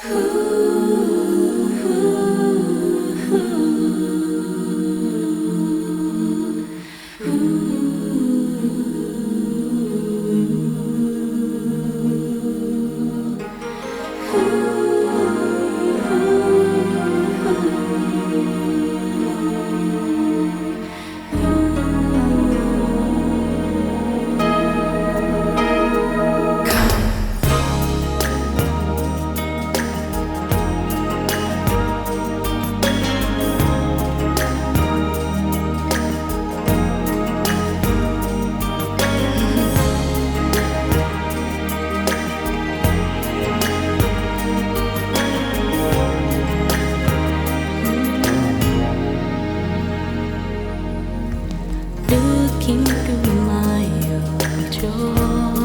Who? 힘든 마음이죠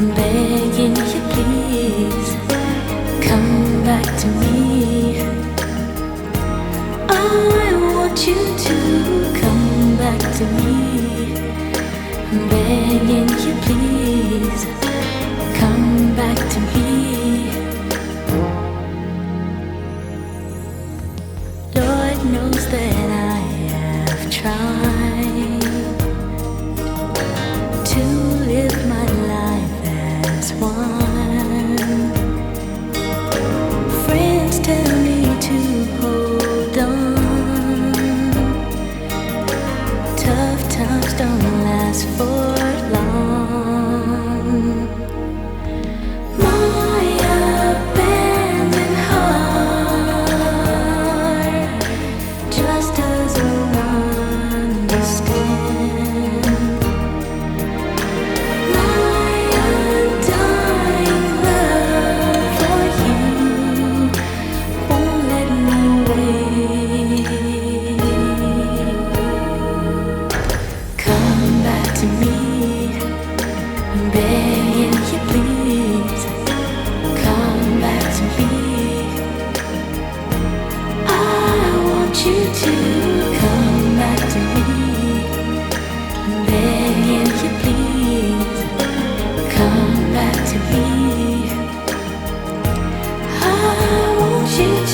I'm begging you, please come back to me. I want you to come back to me. I'm begging you, please. As for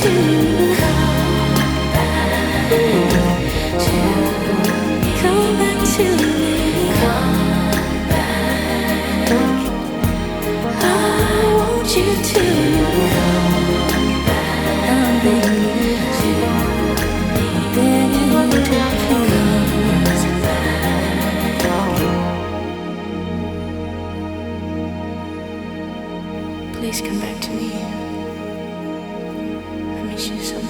to 是什么？